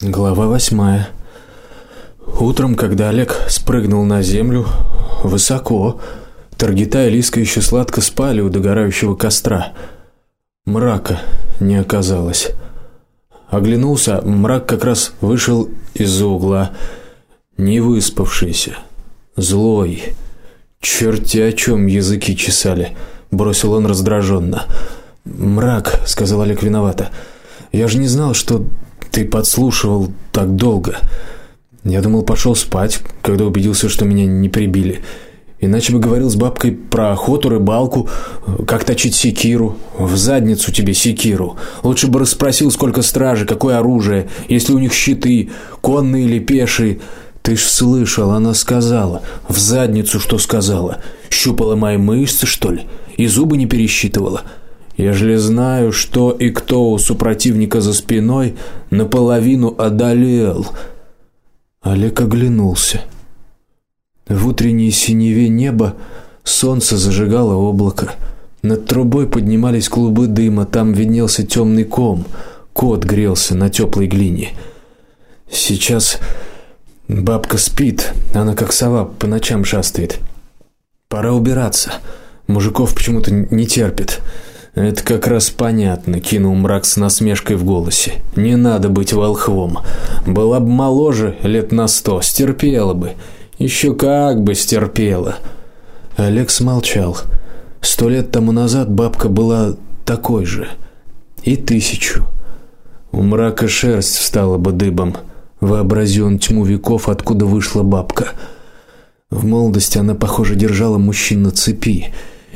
Глава восьмая. Утром, когда Олег спрыгнул на землю высоко, Таргита и Лиска еще сладко спали у догорающего костра. Мрака не оказалось. Оглянулся, мрак как раз вышел из-за угла, не выспавшийся, злой. Черти о чем языки чесали, бросил он раздраженно. Мрак, сказал Олег виновато. Я же не знал, что ты подслушивал так долго. Я думал, пошел спать, когда убедился, что меня не прибили. Иначе бы говорил с бабкой про охоту, рыбалку, как точить секиру, в задницу тебе секиру. Лучше бы расспросил, сколько стражи, какое оружие, если у них щиты, конные или пешие. Ты ж слышал, она сказала, в задницу что сказала? Щупала мои мышцы, что ли? И зубы не пересчитывала. Ежели знаю, что и кто у супротивника за спиной, наполовину одолел. Олег оглянулся. В утренней синеве неба солнце зажигало облако. Над трубой поднимались клубы дыма, там виднелся темный ком. Кот грелся на теплой глине. Сейчас бабка спит, она как сова по ночам шастает. Пора убираться. Мужиков почему-то не терпит. Это как раз понятно, кинул мрак с насмешкой в голосе. Не надо быть волхвом. Была бы моложе, лет на сто, стерпела бы. Еще как бы стерпела. Олег смолчал. Сто лет тому назад бабка была такой же. И тысячу. У мрака шерсть встала бы дыбом. Вообрази он тьму веков, откуда вышла бабка. В молодости она, похоже, держала мужчин на цепи.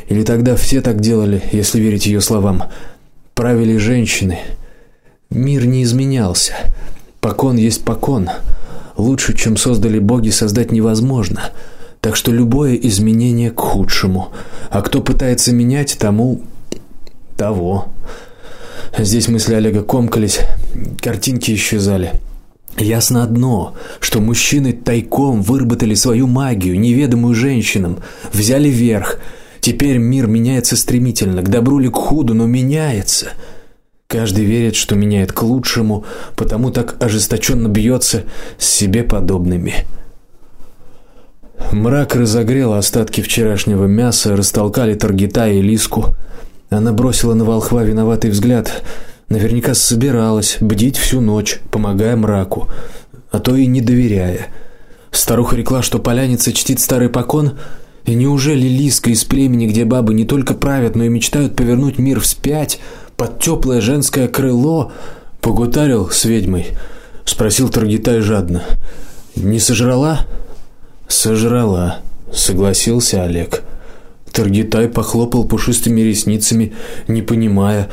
Или тогда все так делали, если верить ее словам. Правили женщины. Мир не изменялся. Покон есть покон. Лучше, чем создали боги, создать невозможно. Так что любое изменение к худшему. А кто пытается менять, тому того. Здесь мысли Олега комкались, картинки исчезали. Ясно одно, что мужчины тайком выработали свою магию, неведомую женщинам, взяли верх Теперь мир меняется стремительно, к добру или к худу, но меняется. Каждый верит, что меняет к лучшему, потому так ожесточенно бьется с себе подобными. Мрак разогрел остатки вчерашнего мяса, растолкали Таргита и Лиску. Она бросила на волхва виноватый взгляд. Наверняка собиралась бдить всю ночь, помогая мраку, а то и не доверяя. Старуха рекла, что поляница чтит старый покон, и неужели Лиска из племени, где бабы не только правят, но и мечтают повернуть мир вспять под теплое женское крыло, погутарил с ведьмой, спросил Таргитай жадно. Не сожрала? Сожрала, согласился Олег. Таргитай похлопал пушистыми ресницами, не понимая,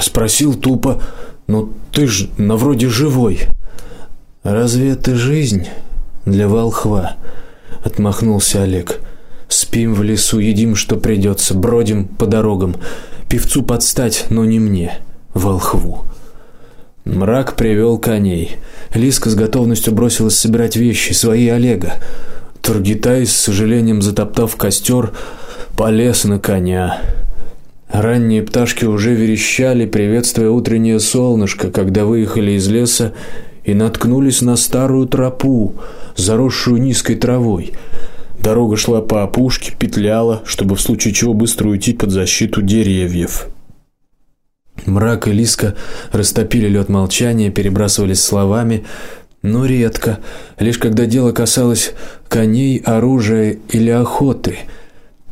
спросил тупо: "Ну ты ж на вроде живой. Разве это жизнь для волхва?" отмахнулся Олег. Спим в лесу, едим, что придется, бродим по дорогам. Певцу подстать, но не мне, волхву. Мрак привел коней. Лиска с готовностью бросилась собирать вещи свои Олега. Тургитай с сожалением затоптав костер, полез на коня. Ранние пташки уже верещали, приветствуя утреннее солнышко, когда выехали из леса и наткнулись на старую тропу, заросшую низкой травой. Дорога шла по опушке, петляла, чтобы в случае чего быстро уйти под защиту деревьев. Мрак и Лиска растопили лед молчания, перебрасывались словами, но редко, лишь когда дело касалось коней, оружия или охоты.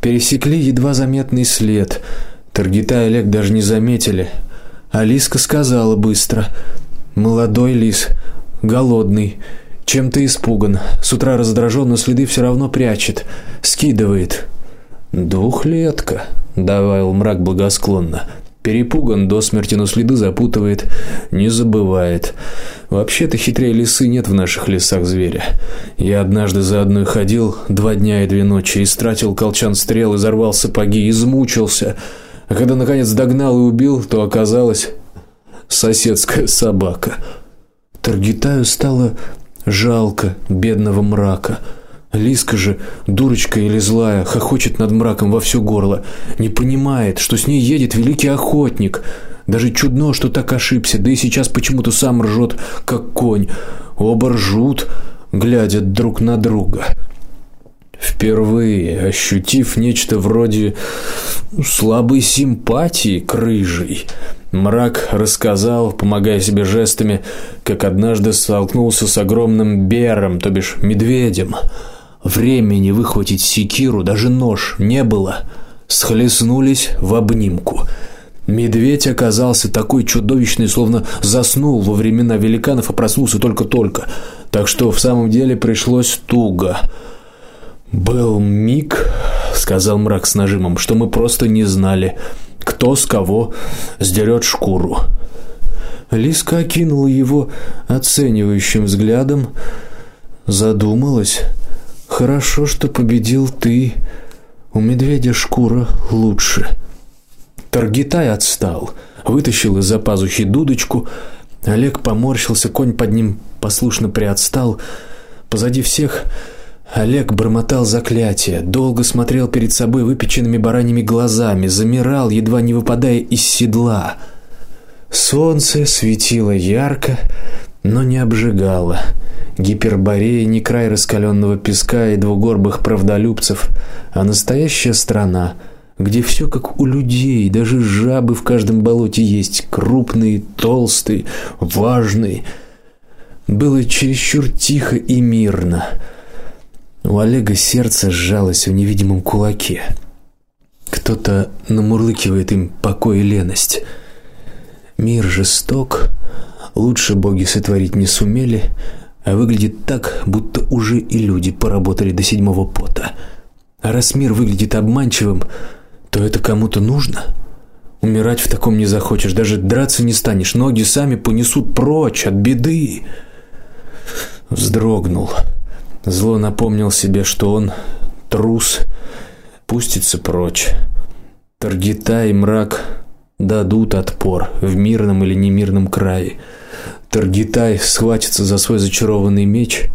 Пересекли едва заметный след. Таргита и Олег даже не заметили. А Лиска сказала быстро: "Молодой лис, голодный, чем-то испуган. С утра раздражен, но следы все равно прячет, скидывает. Двухлетка, добавил мрак благосклонно. Перепуган до смерти, но следы запутывает, не забывает. Вообще-то хитрее лисы нет в наших лесах зверя. Я однажды за одной ходил два дня и две ночи, истратил колчан стрел, изорвал сапоги, измучился. А когда наконец догнал и убил, то оказалось соседская собака. Таргитаю стало Жалко бедного мрака. Лиска же, дурочка или злая, хохочет над мраком во все горло, не понимает, что с ней едет великий охотник, Даже чудно, что так ошибся, да и сейчас почему-то сам ржет, как конь. Оба ржут, глядя друг на друга. Впервые ощутив нечто вроде слабой симпатии к рыжей, мрак рассказал, помогая себе жестами, как однажды столкнулся с огромным бером, то бишь медведем. Времени выхватить секиру, даже нож не было. Схлестнулись в обнимку. Медведь оказался такой чудовищный, словно заснул во времена великанов, а проснулся только-только. Так что в самом деле пришлось туго. Был миг, сказал мрак с нажимом, что мы просто не знали, кто с кого сдерет шкуру. Лиска окинула его оценивающим взглядом, задумалась. Хорошо, что победил ты. У медведя шкура лучше. Таргитай отстал, вытащил из-за пазухи дудочку. Олег поморщился, конь под ним послушно приотстал. Позади всех Олег бормотал заклятия, долго смотрел перед собой выпеченными бараньими глазами, замирал, едва не выпадая из седла. Солнце светило ярко, но не обжигало. Гиперборея не край раскаленного песка и двугорбых правдолюбцев, а настоящая страна, где все как у людей, даже жабы в каждом болоте есть, крупные, толстые, важные. Было чересчур тихо и мирно. У Олега сердце сжалось в невидимом кулаке. Кто-то намурлыкивает им покой и леность. Мир жесток, лучше боги сотворить не сумели, а выглядит так, будто уже и люди поработали до седьмого пота. А раз мир выглядит обманчивым, то это кому-то нужно. Умирать в таком не захочешь, даже драться не станешь, ноги сами понесут прочь от беды. Вздрогнул. Зло напомнил себе, что он трус, пустится прочь. Таргита и мрак дадут отпор в мирном или немирном крае. Таргитай схватится за свой зачарованный меч,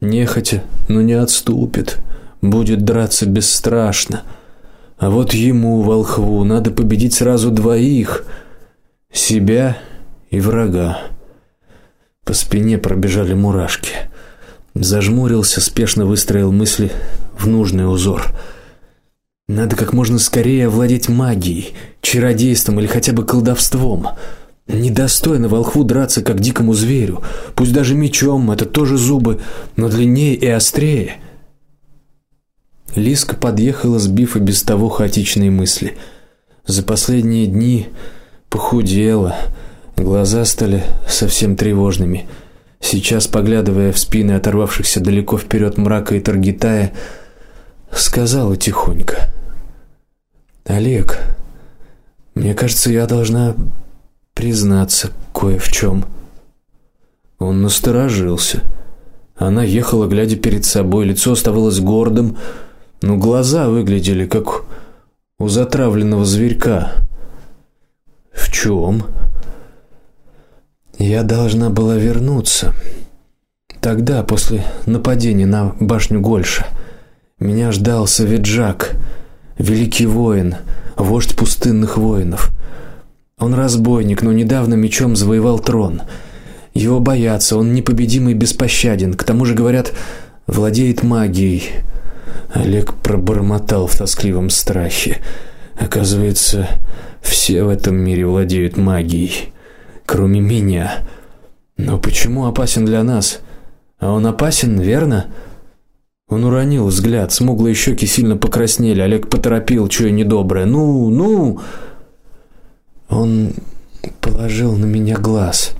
нехотя, но не отступит, будет драться бесстрашно. А вот ему, волхву, надо победить сразу двоих: себя и врага. По спине пробежали мурашки. Зажмурился, спешно выстроил мысли в нужный узор. Надо как можно скорее овладеть магией, чародейством или хотя бы колдовством. Недостойно волхву драться как дикому зверю, пусть даже мечом, это тоже зубы, но длиннее и острее. Лиска подъехала, сбив и без того хаотичные мысли. За последние дни похудела, глаза стали совсем тревожными. Сейчас, поглядывая в спины оторвавшихся далеко вперед мрака и Таргитая, сказала тихонько: "Олег, мне кажется, я должна признаться кое в чем. Он насторожился. Она ехала, глядя перед собой, лицо оставалось гордым, но глаза выглядели как у затравленного зверька. В чем? Я должна была вернуться. Тогда, после нападения на башню Гольша, меня ждал Савиджак, великий воин, вождь пустынных воинов. Он разбойник, но недавно мечом завоевал трон. Его боятся, он непобедимый и беспощаден. К тому же, говорят, владеет магией. Олег пробормотал в тоскливом страхе. Оказывается, все в этом мире владеют магией кроме меня. Но почему опасен для нас? А он опасен, верно? Он уронил взгляд, смуглые щеки сильно покраснели. Олег поторопил, чуя недоброе. Ну, ну. Он положил на меня глаз.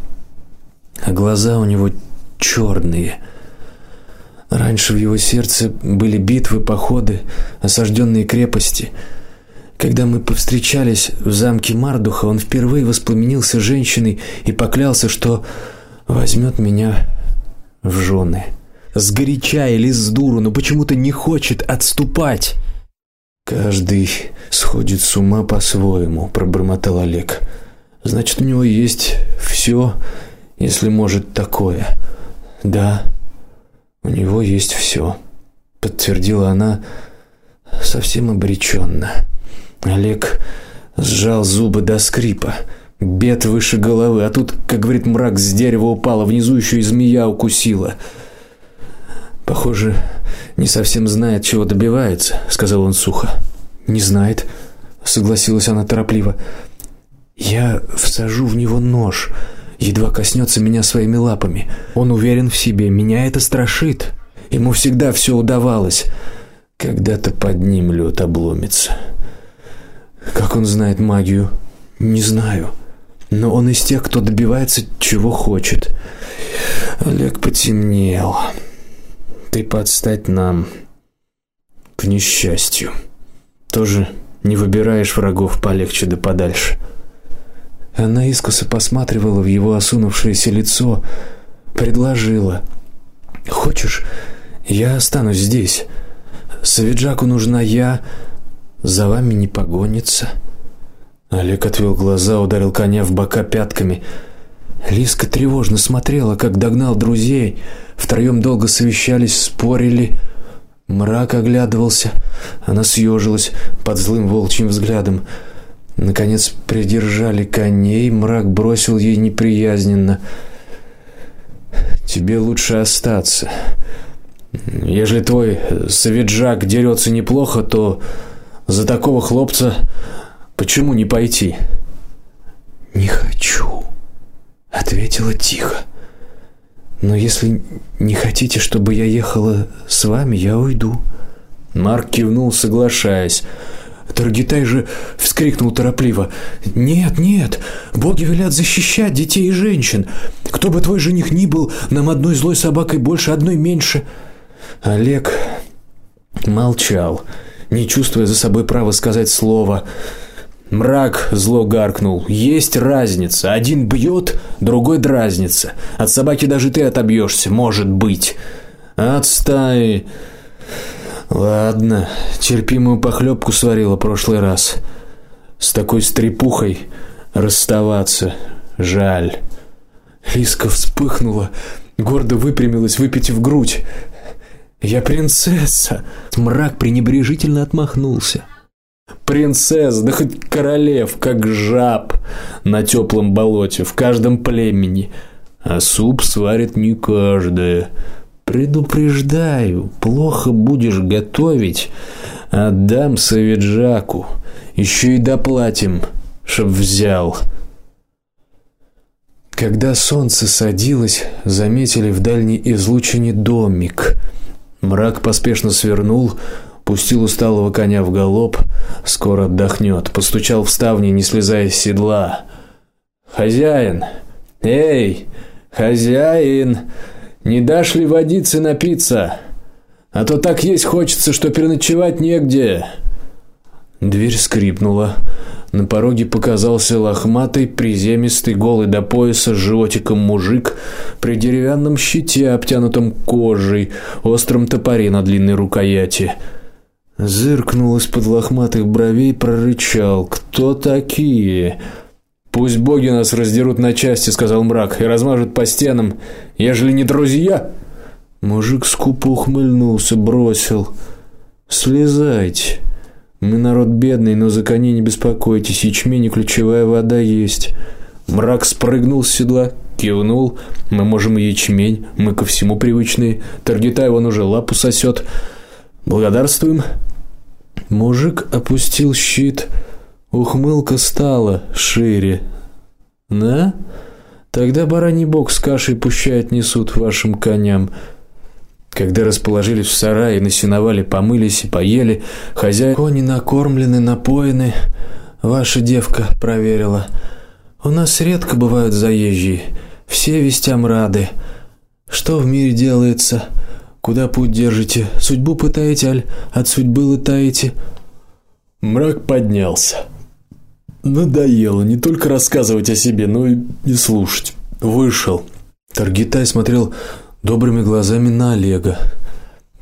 А глаза у него черные. Раньше в его сердце были битвы, походы, осажденные крепости. Когда мы повстречались в замке Мардуха, он впервые воспламенился женщиной и поклялся, что возьмет меня в жены. Сгоряча или с дуру, но почему-то не хочет отступать. Каждый сходит с ума по-своему, пробормотал Олег. Значит, у него есть все, если может такое. Да. У него есть все, подтвердила она совсем обреченно. Олег сжал зубы до скрипа. Бед выше головы, а тут, как говорит мрак, с дерева упала, внизу еще и змея укусила. Похоже, не совсем знает, чего добивается, сказал он сухо. Не знает, согласилась она торопливо. Я всажу в него нож, едва коснется меня своими лапами. Он уверен в себе, меня это страшит. Ему всегда все удавалось. Когда-то под ним лед обломится. Как он знает магию? Не знаю но он из тех, кто добивается чего хочет. Олег потемнел. Ты подстать нам к несчастью. Тоже не выбираешь врагов полегче да подальше. Она искоса посматривала в его осунувшееся лицо, предложила: "Хочешь, я останусь здесь? Савиджаку нужна я, за вами не погонится". Олег отвел глаза, ударил коня в бока пятками. Лиска тревожно смотрела, как догнал друзей. Втроем долго совещались, спорили. Мрак оглядывался. Она съежилась под злым волчьим взглядом. Наконец придержали коней, мрак бросил ей неприязненно: "Тебе лучше остаться. Если твой Савиджак дерется неплохо, то за такого хлопца Почему не пойти? Не хочу, ответила тихо. Но если не хотите, чтобы я ехала с вами, я уйду. Марк кивнул, соглашаясь. Таргитай же вскрикнул торопливо: "Нет, нет, боги велят защищать детей и женщин. Кто бы твой жених ни был, нам одной злой собакой больше, одной меньше". Олег молчал, не чувствуя за собой права сказать слово. Мрак зло гаркнул. Есть разница. Один бьет, другой дразнится. От собаки даже ты отобьешься, может быть. От стаи Ладно, терпимую похлебку сварила прошлый раз. С такой стрепухой расставаться жаль. Лиска вспыхнула, гордо выпрямилась, выпитив грудь. Я принцесса. Мрак пренебрежительно отмахнулся. Принцесс, да хоть королев, как жаб на теплом болоте в каждом племени, а суп сварит не каждая. Предупреждаю, плохо будешь готовить, отдам Савиджаку, еще и доплатим, чтоб взял. Когда солнце садилось, заметили в дальней излучине домик. Мрак поспешно свернул, пустил усталого коня в галоп, скоро отдохнет, постучал в ставни, не слезая с седла. Хозяин. Эй, хозяин, не дашь ли водицы напиться? А то так есть хочется, что переночевать негде. Дверь скрипнула. На пороге показался лохматый, приземистый, голый до пояса животиком мужик при деревянном щите, обтянутом кожей, остром топоре на длинной рукояти. Зыркнул из-под лохматых бровей, прорычал: "Кто такие?" "Пусть боги нас раздерут на части", сказал мрак, "и размажут по стенам, ежели не друзья". Мужик скупо ухмыльнулся, бросил: "Слезайте. Мы народ бедный, но за коней не беспокойтесь, ячмень и ключевая вода есть". Мрак спрыгнул с седла, кивнул: "Мы можем и ячмень, мы ко всему привычные. Таргитай вон уже лапу сосет. Благодарствуем. Мужик опустил щит. Ухмылка стала шире. Да? Тогда бараний бог с кашей пущай отнесут вашим коням. Когда расположились в сарае, насиновали, помылись и поели, хозяин кони накормлены, напоены. Ваша девка проверила. У нас редко бывают заезжие. Все вестям рады. Что в мире делается? Куда путь держите? Судьбу пытаете, аль от судьбы летаете? Мрак поднялся. Надоело не только рассказывать о себе, но и не слушать. Вышел. Таргитай смотрел добрыми глазами на Олега.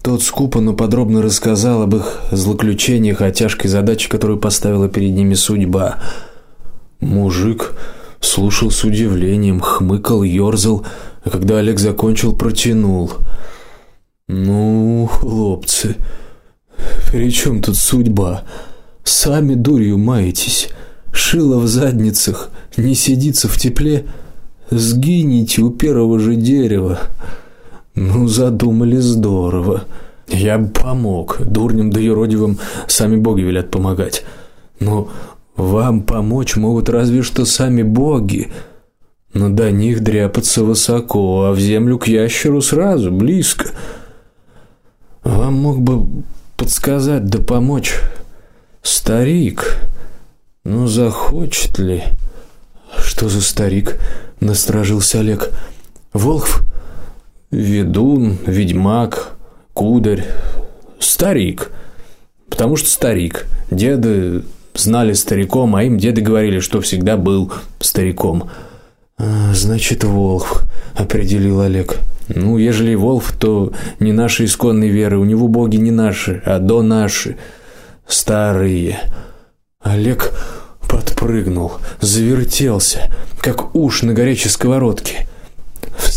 Тот скупо, но подробно рассказал об их злоключениях, о тяжкой задаче, которую поставила перед ними судьба. Мужик слушал с удивлением, хмыкал, ёрзал, а когда Олег закончил, протянул: ну, хлопцы, при чем тут судьба? Сами дурью маетесь. шило в задницах, не сидится в тепле, сгинете у первого же дерева. Ну, задумали здорово. Я бы помог. Дурням да юродивым сами боги велят помогать. Но вам помочь могут разве что сами боги. Но до них дряпаться высоко, а в землю к ящеру сразу близко. Вам мог бы подсказать да помочь старик. Ну захочет ли? Что за старик? насторожился Олег. Волхв, ведун, ведьмак, кударь, старик. Потому что старик. Деды знали стариком, а им деды говорили, что всегда был стариком. А, значит, Волхв, определил Олег. Ну, ежели Волхв, то не наши исконные веры, у него боги не наши, а до наши, старые. Олег подпрыгнул, завертелся, как уж на горячей сковородке.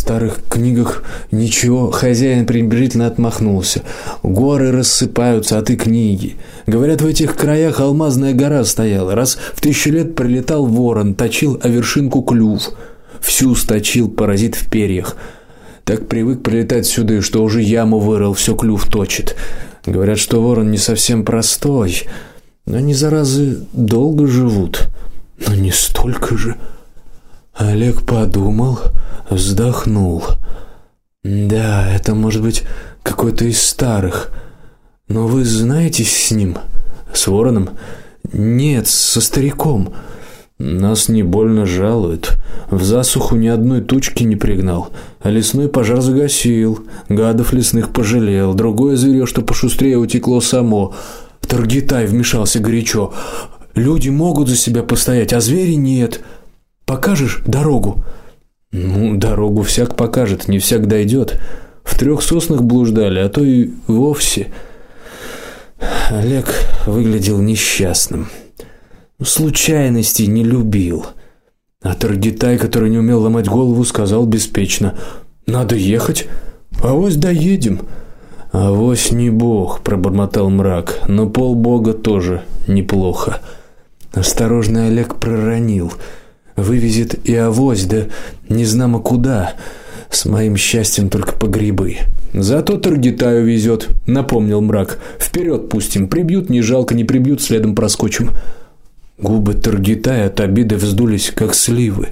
Старых книгах ничего, хозяин пренебрежительно отмахнулся. Горы рассыпаются, а ты книги. Говорят, в этих краях алмазная гора стояла. Раз в тысячу лет прилетал ворон, точил о вершинку клюв. Всю сточил паразит в перьях. Так привык прилетать сюда, что уже яму вырыл, все клюв точит. Говорят, что ворон не совсем простой, но они заразы долго живут. Но не столько же. Олег подумал, вздохнул. Да, это может быть какой-то из старых. Но вы знаете с ним, с Вороном? Нет, со стариком. Нас не больно жалуют. В засуху ни одной тучки не пригнал, а лесной пожар загасил, гадов лесных пожалел, другое зверё, что пошустрее утекло само. Таргитай вмешался горячо. Люди могут за себя постоять, а звери нет. Покажешь дорогу? Ну, дорогу всяк покажет, не всяк дойдет. В трех соснах блуждали, а то и вовсе. Олег выглядел несчастным. Случайностей не любил. А Таргитай, который не умел ломать голову, сказал беспечно: "Надо ехать, а вось доедем". А вось не бог, пробормотал мрак. Но полбога тоже неплохо. Осторожный Олег проронил: "Вывезет и авось, да не знамо куда. С моим счастьем только по грибы". Зато Таргитаю везет, напомнил мрак. Вперед пустим, прибьют, не жалко, не прибьют, следом проскочим. Губы Таргитая от обиды вздулись, как сливы.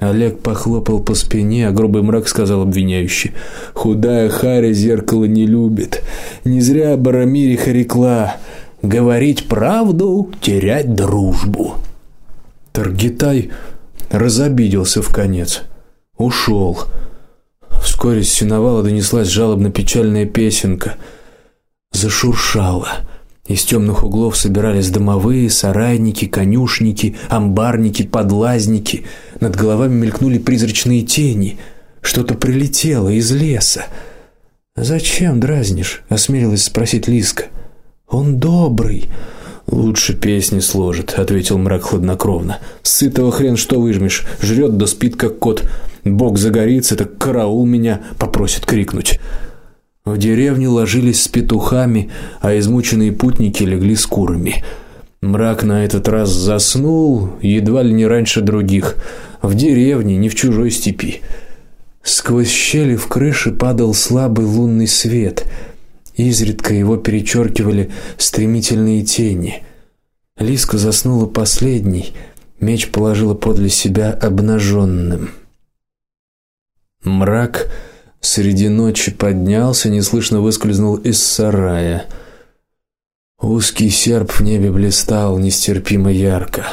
Олег похлопал по спине, а грубый мрак сказал обвиняюще: "Худая Харя зеркало не любит. Не зря Барамириха рекла: говорить правду, терять дружбу". Таргитай разобиделся в конец, ушел. Вскоре с сеновала донеслась жалобно-печальная песенка. Зашуршало. Из темных углов собирались домовые, сарайники, конюшники, амбарники, подлазники. Над головами мелькнули призрачные тени. Что-то прилетело из леса. "Зачем дразнишь?" осмелилась спросить Лиска. "Он добрый". Лучше песни сложит, ответил мрак хладнокровно. Сытого хрен что выжмешь, жрет да спит как кот. Бог загорится, так караул меня попросит крикнуть. В деревне ложились с петухами, а измученные путники легли с курами. Мрак на этот раз заснул едва ли не раньше других, в деревне, не в чужой степи. Сквозь щели в крыше падал слабый лунный свет. Изредка его перечеркивали стремительные тени. Лиска заснула последней, меч положила подле себя обнаженным. Мрак среди ночи поднялся, неслышно выскользнул из сарая. Узкий серп в небе блистал нестерпимо ярко.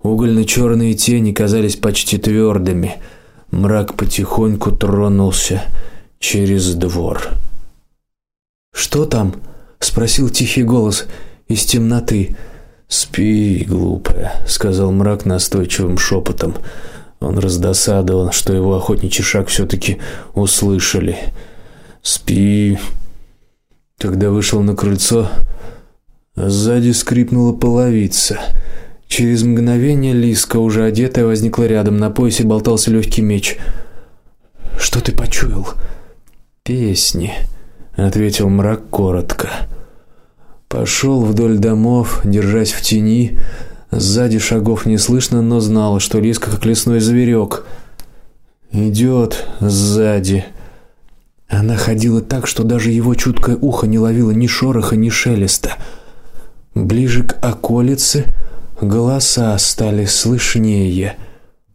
угольно черные тени казались почти твердыми. Мрак потихоньку тронулся через двор. Что там? спросил тихий голос из темноты. Спи, глупая, сказал мрак настойчивым шепотом. Он раздосадован, что его охотничий шаг все таки услышали. Спи. Когда вышел на крыльцо, сзади скрипнула половица. Через мгновение Лиска, уже одетая, возникла рядом, на поясе болтался легкий меч. Что ты почуял? Песни, ответил мрак коротко. Пошел вдоль домов, держась в тени, Сзади шагов не слышно, но знала, что Лиска как лесной зверек идет сзади. Она ходила так, что даже его чуткое ухо не ловило ни шороха, ни шелеста. Ближе к околице голоса стали слышнее.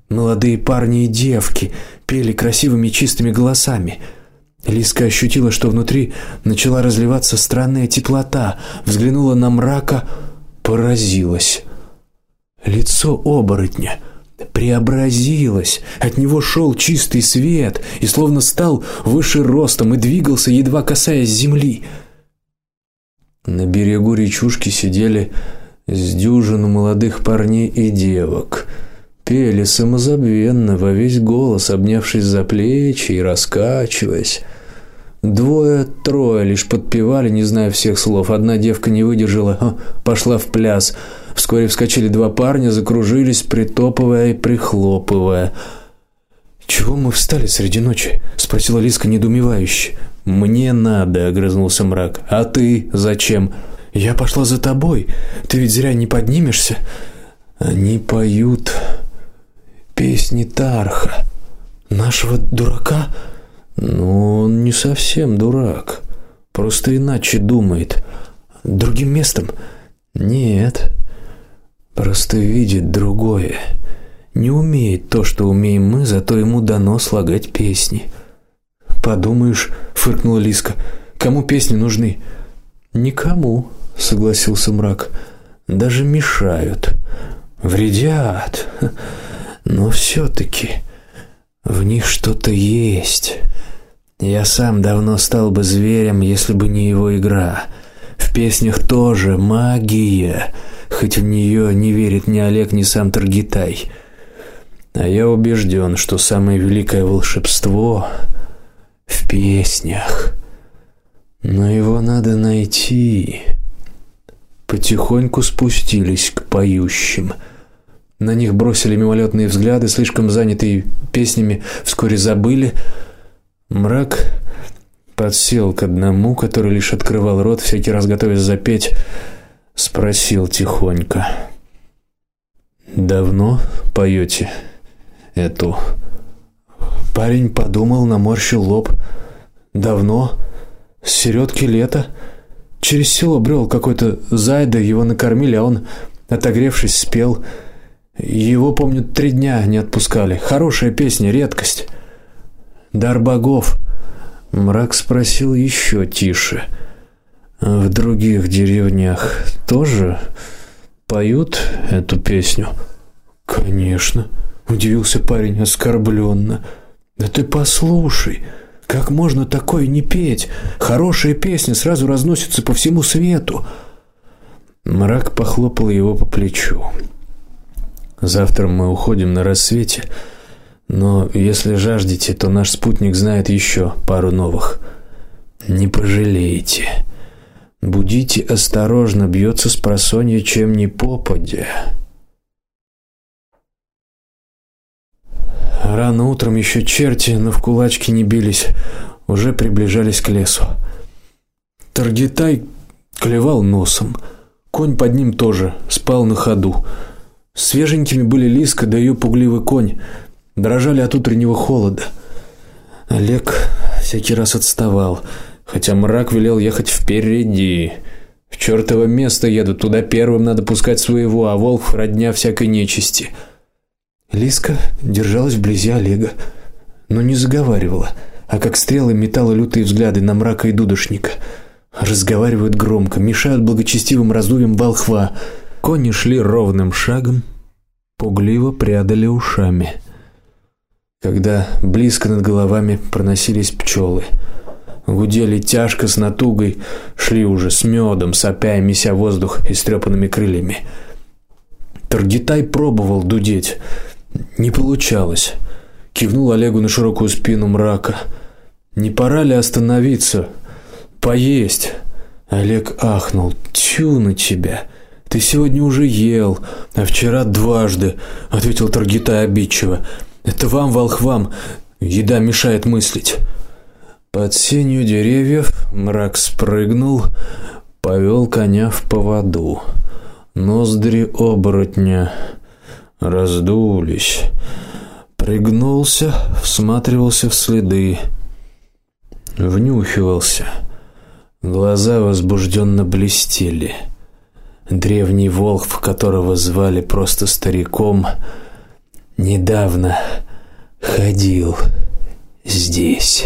Молодые парни и девки пели красивыми чистыми голосами. Лиска ощутила, что внутри начала разливаться странная теплота, взглянула на мрака, поразилась. Лицо оборотня преобразилось. От него шел чистый свет и словно стал выше ростом и двигался едва касаясь земли. На берегу речушки сидели с дюжину молодых парней и девок. Пели самозабвенно во весь голос, обнявшись за плечи и раскачиваясь. Двое-трое лишь подпевали, не зная всех слов. Одна девка не выдержала, пошла в пляс. Вскоре вскочили два парня, закружились, притопывая и прихлопывая. "Чего мы встали среди ночи?" спросила Лиска недоумевающе. "Мне надо", огрызнулся мрак. "А ты зачем?" "Я пошла за тобой. Ты ведь зря не поднимешься. Они поют песни Тарха, нашего дурака". Ну, он не совсем дурак. Просто иначе думает. Другим местом? Нет. Просто видит другое. Не умеет то, что умеем мы, зато ему дано слагать песни. Подумаешь, фыркнула Лиска. Кому песни нужны? Никому, согласился мрак. Даже мешают, вредят. Но все таки в них что-то есть. Я сам давно стал бы зверем, если бы не его игра. В песнях тоже магия, хоть в нее не верит ни Олег, ни сам Таргитай. А я убежден, что самое великое волшебство в песнях. Но его надо найти. Потихоньку спустились к поющим. На них бросили мимолетные взгляды, слишком занятые песнями, вскоре забыли Мрак подсел к одному, который лишь открывал рот, всякий раз готовясь запеть, спросил тихонько: "Давно поете эту?" Парень подумал, наморщил лоб. "Давно? С середки лета. Через село брел какой-то зайда, его накормили, а он, отогревшись, спел. Его, помню, три дня не отпускали. Хорошая песня, редкость" дар богов. Мрак спросил еще тише. В других деревнях тоже поют эту песню? Конечно, удивился парень оскорбленно. Да ты послушай, как можно такое не петь? Хорошая песня сразу разносится по всему свету. Мрак похлопал его по плечу. Завтра мы уходим на рассвете. Но если жаждете, то наш спутник знает еще пару новых. Не пожалеете. Будите осторожно, бьется с просонья чем ни попадя. Рано утром еще черти, но в кулачки не бились, уже приближались к лесу. Таргитай клевал носом. Конь под ним тоже спал на ходу. Свеженькими были Лиска да ее пугливый конь дрожали от утреннего холода. Олег всякий раз отставал, хотя мрак велел ехать впереди. В чёртово место едут, туда первым надо пускать своего, а волк родня всякой нечисти. Лиска держалась вблизи Олега, но не заговаривала, а как стрелы метала лютые взгляды на мрака и дудошника. Разговаривают громко, мешают благочестивым раздувьям волхва. Кони шли ровным шагом, пугливо прядали ушами когда близко над головами проносились пчелы. Гудели тяжко с натугой, шли уже с медом, сопя и меся воздух истрепанными крыльями. Таргитай пробовал дудеть, не получалось. Кивнул Олегу на широкую спину мрака. Не пора ли остановиться, поесть? Олег ахнул. Тю на тебя. Ты сегодня уже ел, а вчера дважды, ответил Таргитай обидчиво. Это вам, волхвам, еда мешает мыслить. Под сенью деревьев мрак спрыгнул, повел коня в поводу. Ноздри оборотня раздулись. Пригнулся, всматривался в следы, внюхивался. Глаза возбужденно блестели. Древний волк, которого звали просто стариком, недавно ходил здесь.